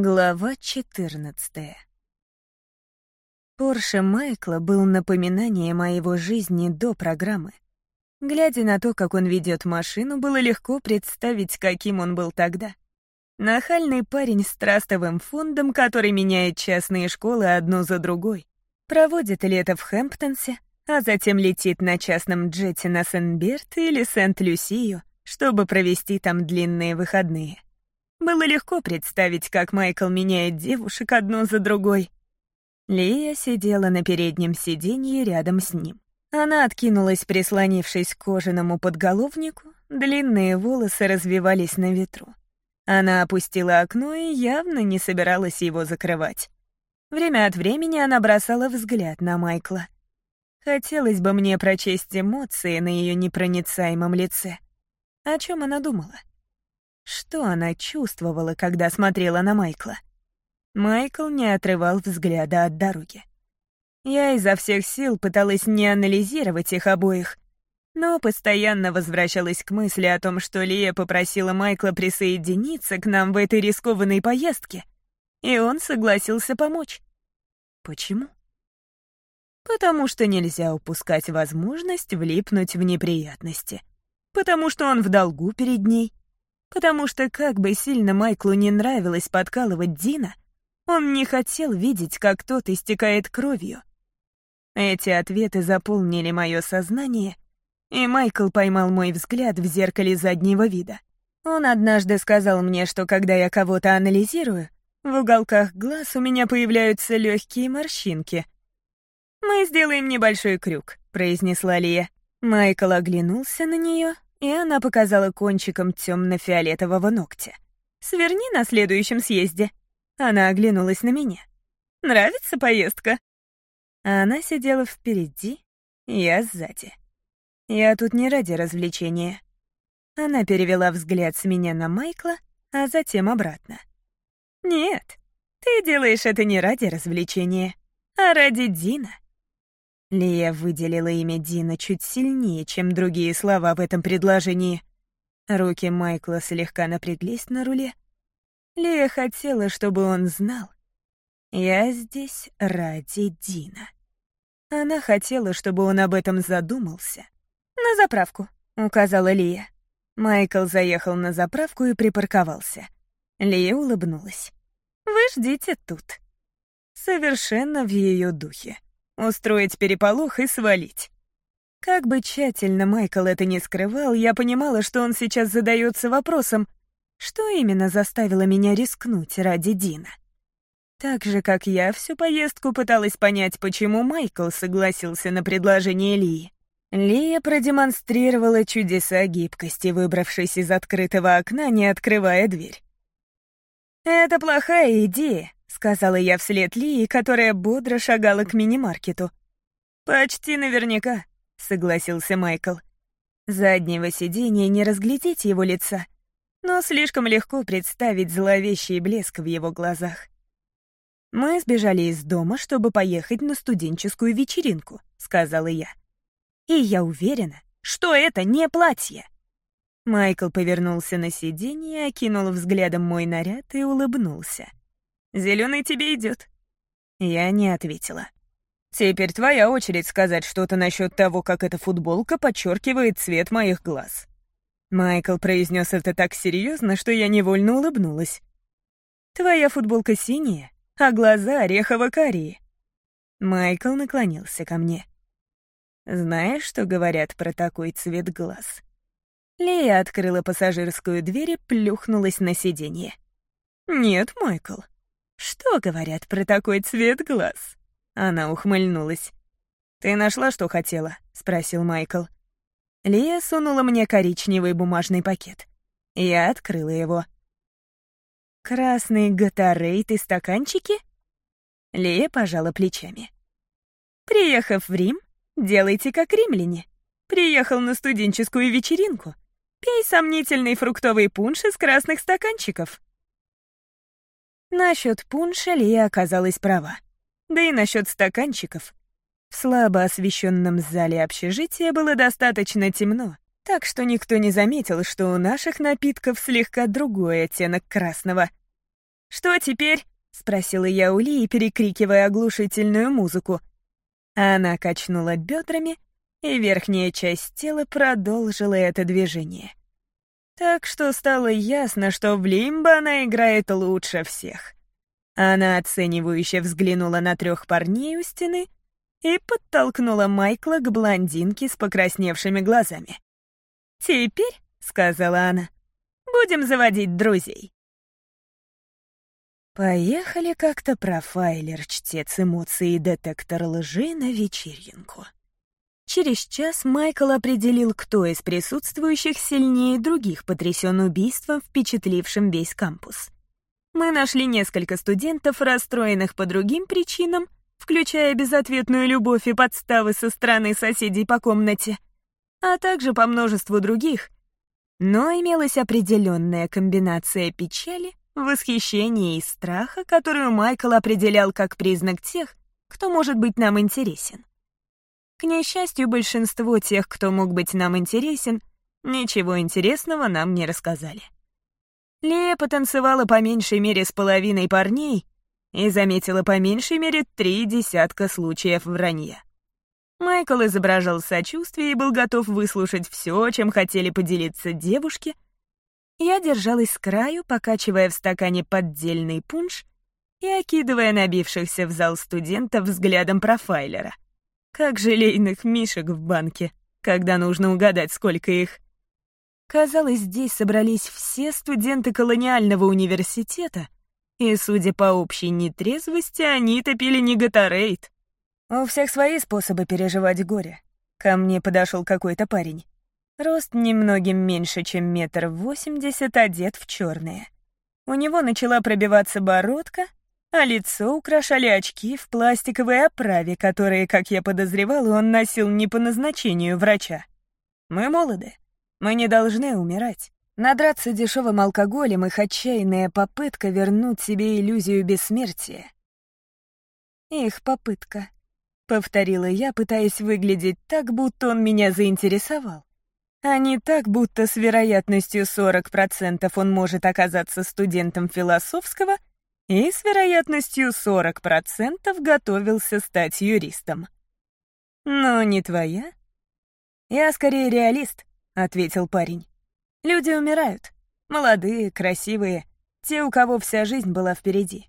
Глава 14 Порше Майкла был напоминанием о его жизни до программы. Глядя на то, как он ведет машину, было легко представить, каким он был тогда. Нахальный парень с трастовым фондом, который меняет частные школы одну за другой, проводит лето в Хэмптонсе, а затем летит на частном джете на Сен-Берт или Сент-Люсию, чтобы провести там длинные выходные. Было легко представить, как Майкл меняет девушек одну за другой. Лия сидела на переднем сиденье рядом с ним. Она откинулась, прислонившись к кожаному подголовнику, длинные волосы развивались на ветру. Она опустила окно и явно не собиралась его закрывать. Время от времени она бросала взгляд на Майкла. Хотелось бы мне прочесть эмоции на ее непроницаемом лице. О чем она думала? Что она чувствовала, когда смотрела на Майкла? Майкл не отрывал взгляда от дороги. Я изо всех сил пыталась не анализировать их обоих, но постоянно возвращалась к мысли о том, что Лия попросила Майкла присоединиться к нам в этой рискованной поездке, и он согласился помочь. Почему? Потому что нельзя упускать возможность влипнуть в неприятности. Потому что он в долгу перед ней, Потому что как бы сильно Майклу не нравилось подкалывать Дина, он не хотел видеть, как тот истекает кровью. Эти ответы заполнили мое сознание, и Майкл поймал мой взгляд в зеркале заднего вида. Он однажды сказал мне, что когда я кого-то анализирую, в уголках глаз у меня появляются легкие морщинки. «Мы сделаем небольшой крюк», — произнесла Лия. Майкл оглянулся на нее, и она показала кончиком темно-фиолетового ногтя. «Сверни на следующем съезде». Она оглянулась на меня. «Нравится поездка?» Она сидела впереди, я сзади. Я тут не ради развлечения. Она перевела взгляд с меня на Майкла, а затем обратно. «Нет, ты делаешь это не ради развлечения, а ради Дина». Лия выделила имя Дина чуть сильнее, чем другие слова в этом предложении. Руки Майкла слегка напряглись на руле. Лия хотела, чтобы он знал. «Я здесь ради Дина». Она хотела, чтобы он об этом задумался. «На заправку», — указала Лия. Майкл заехал на заправку и припарковался. Лия улыбнулась. «Вы ждите тут». Совершенно в ее духе устроить переполох и свалить. Как бы тщательно Майкл это не скрывал, я понимала, что он сейчас задается вопросом, что именно заставило меня рискнуть ради Дина. Так же, как я всю поездку пыталась понять, почему Майкл согласился на предложение Лии. Лия продемонстрировала чудеса гибкости, выбравшись из открытого окна, не открывая дверь. «Это плохая идея», — сказала я вслед Лии, которая бодро шагала к мини-маркету. «Почти наверняка», — согласился Майкл. Заднего сиденья не разглядеть его лица, но слишком легко представить зловещий блеск в его глазах. «Мы сбежали из дома, чтобы поехать на студенческую вечеринку», — сказала я. «И я уверена, что это не платье». Майкл повернулся на сиденье, окинул взглядом мой наряд и улыбнулся. Зеленый тебе идет. Я не ответила. Теперь твоя очередь сказать что-то насчет того, как эта футболка подчеркивает цвет моих глаз. Майкл произнес это так серьезно, что я невольно улыбнулась. Твоя футболка синяя, а глаза орехово-карие. Майкл наклонился ко мне. Знаешь, что говорят про такой цвет глаз? Лея открыла пассажирскую дверь и плюхнулась на сиденье. «Нет, Майкл, «Что говорят про такой цвет глаз?» Она ухмыльнулась. «Ты нашла, что хотела?» — спросил Майкл. Лия сунула мне коричневый бумажный пакет. Я открыла его. «Красный гатарейт и стаканчики?» Лия пожала плечами. «Приехав в Рим, делайте как римляне. Приехал на студенческую вечеринку. Пей сомнительный фруктовый пунш из красных стаканчиков». Насчет пунша Лия оказалась права. Да и насчет стаканчиков. В слабо освещенном зале общежития было достаточно темно, так что никто не заметил, что у наших напитков слегка другой оттенок красного. «Что теперь?» — спросила я у Лии, перекрикивая оглушительную музыку. Она качнула бедрами, и верхняя часть тела продолжила это движение. Так что стало ясно, что в лимбо она играет лучше всех. Она оценивающе взглянула на трех парней у стены и подтолкнула Майкла к блондинке с покрасневшими глазами. «Теперь», — сказала она, — «будем заводить друзей». Поехали как-то профайлер, чтец эмоций и детектор лжи на вечеринку. Через час Майкл определил, кто из присутствующих сильнее других потрясен убийством, впечатлившим весь кампус. Мы нашли несколько студентов, расстроенных по другим причинам, включая безответную любовь и подставы со стороны соседей по комнате, а также по множеству других. Но имелась определенная комбинация печали, восхищения и страха, которую Майкл определял как признак тех, кто может быть нам интересен. К несчастью, большинство тех, кто мог быть нам интересен, ничего интересного нам не рассказали. Лея потанцевала по меньшей мере с половиной парней и заметила по меньшей мере три десятка случаев вранья. Майкл изображал сочувствие и был готов выслушать все, чем хотели поделиться девушки — я держалась с краю, покачивая в стакане поддельный пунш и окидывая набившихся в зал студентов взглядом профайлера. Как желейных мишек в банке, когда нужно угадать, сколько их. Казалось, здесь собрались все студенты колониального университета, и, судя по общей нетрезвости, они топили не Гатарейд. У всех свои способы переживать горе. Ко мне подошел какой-то парень. Рост немногим меньше, чем метр восемьдесят, одет в черное. У него начала пробиваться бородка, а лицо украшали очки в пластиковой оправе, которые, как я подозревала, он носил не по назначению врача. Мы молоды, мы не должны умирать. Надраться дешевым алкоголем — их отчаянная попытка вернуть себе иллюзию бессмертия. Их попытка, — повторила я, пытаясь выглядеть так, будто он меня заинтересовал а не так, будто с вероятностью 40% он может оказаться студентом философского и с вероятностью 40% готовился стать юристом. «Но не твоя?» «Я скорее реалист», — ответил парень. «Люди умирают. Молодые, красивые, те, у кого вся жизнь была впереди.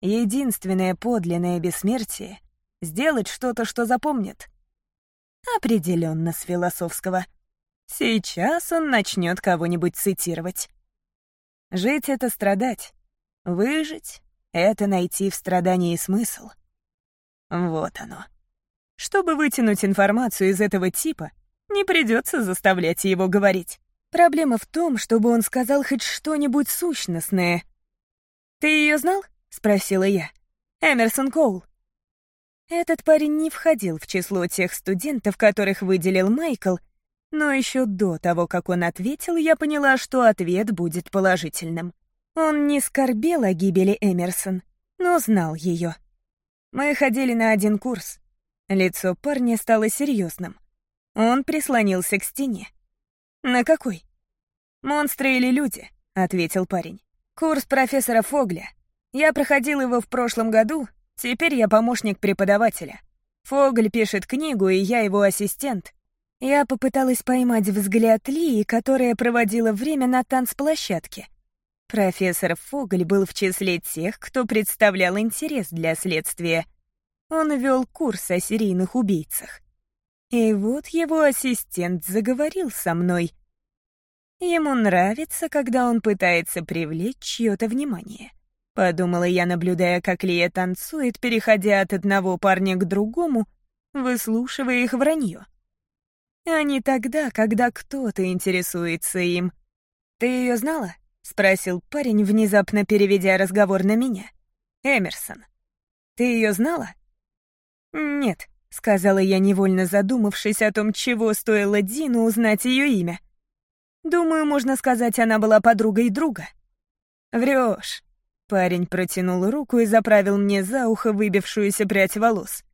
Единственное подлинное бессмертие — сделать что-то, что запомнят». Определенно с философского — Сейчас он начнет кого-нибудь цитировать. Жить — это страдать. Выжить — это найти в страдании смысл. Вот оно. Чтобы вытянуть информацию из этого типа, не придется заставлять его говорить. Проблема в том, чтобы он сказал хоть что-нибудь сущностное. «Ты ее знал?» — спросила я. «Эмерсон Коул». Этот парень не входил в число тех студентов, которых выделил Майкл, но еще до того, как он ответил, я поняла, что ответ будет положительным. Он не скорбел о гибели Эмерсон, но знал ее. Мы ходили на один курс. Лицо парня стало серьезным. Он прислонился к стене. «На какой?» «Монстры или люди?» — ответил парень. «Курс профессора Фогля. Я проходил его в прошлом году, теперь я помощник преподавателя. Фогль пишет книгу, и я его ассистент. Я попыталась поймать взгляд Лии, которая проводила время на танцплощадке. Профессор Фоголь был в числе тех, кто представлял интерес для следствия. Он вел курс о серийных убийцах. И вот его ассистент заговорил со мной. Ему нравится, когда он пытается привлечь чье-то внимание. Подумала я, наблюдая, как Лия танцует, переходя от одного парня к другому, выслушивая их вранье а не тогда, когда кто-то интересуется им. «Ты ее знала?» — спросил парень, внезапно переведя разговор на меня. «Эмерсон. Ты ее знала?» «Нет», — сказала я, невольно задумавшись о том, чего стоило Дину узнать ее имя. «Думаю, можно сказать, она была подругой друга». «Врешь». Парень протянул руку и заправил мне за ухо выбившуюся прядь волос.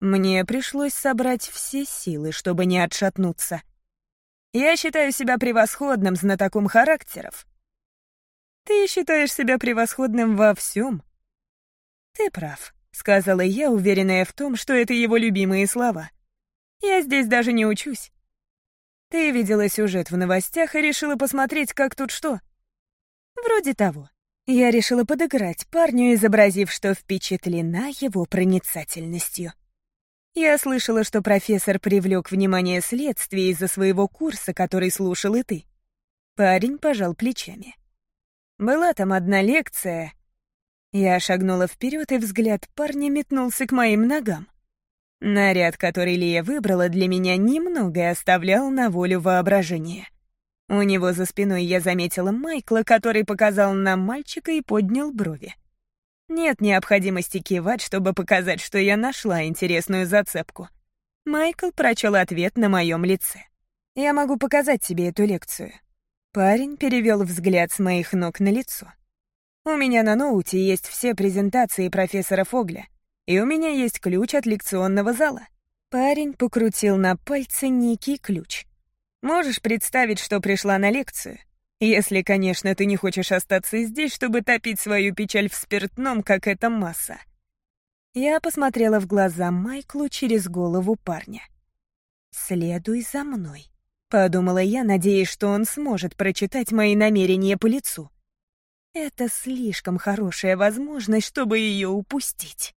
Мне пришлось собрать все силы, чтобы не отшатнуться. Я считаю себя превосходным знатоком характеров. Ты считаешь себя превосходным во всем. Ты прав, сказала я, уверенная в том, что это его любимые слова. Я здесь даже не учусь. Ты видела сюжет в новостях и решила посмотреть, как тут что? Вроде того. Я решила подыграть парню, изобразив, что впечатлена его проницательностью. Я слышала, что профессор привлек внимание следствия из-за своего курса, который слушал и ты. Парень пожал плечами. Была там одна лекция. Я шагнула вперед, и взгляд парня метнулся к моим ногам. Наряд, который Лия выбрала для меня, немного оставлял на волю воображения. У него за спиной я заметила Майкла, который показал нам мальчика и поднял брови. Нет необходимости кивать, чтобы показать, что я нашла интересную зацепку. Майкл прочел ответ на моем лице. «Я могу показать тебе эту лекцию». Парень перевел взгляд с моих ног на лицо. «У меня на ноуте есть все презентации профессора Фогля, и у меня есть ключ от лекционного зала». Парень покрутил на пальце некий ключ. «Можешь представить, что пришла на лекцию? Если, конечно, ты не хочешь остаться здесь, чтобы топить свою печаль в спиртном, как эта масса. Я посмотрела в глаза Майклу через голову парня. «Следуй за мной», — подумала я, надеясь, что он сможет прочитать мои намерения по лицу. Это слишком хорошая возможность, чтобы ее упустить.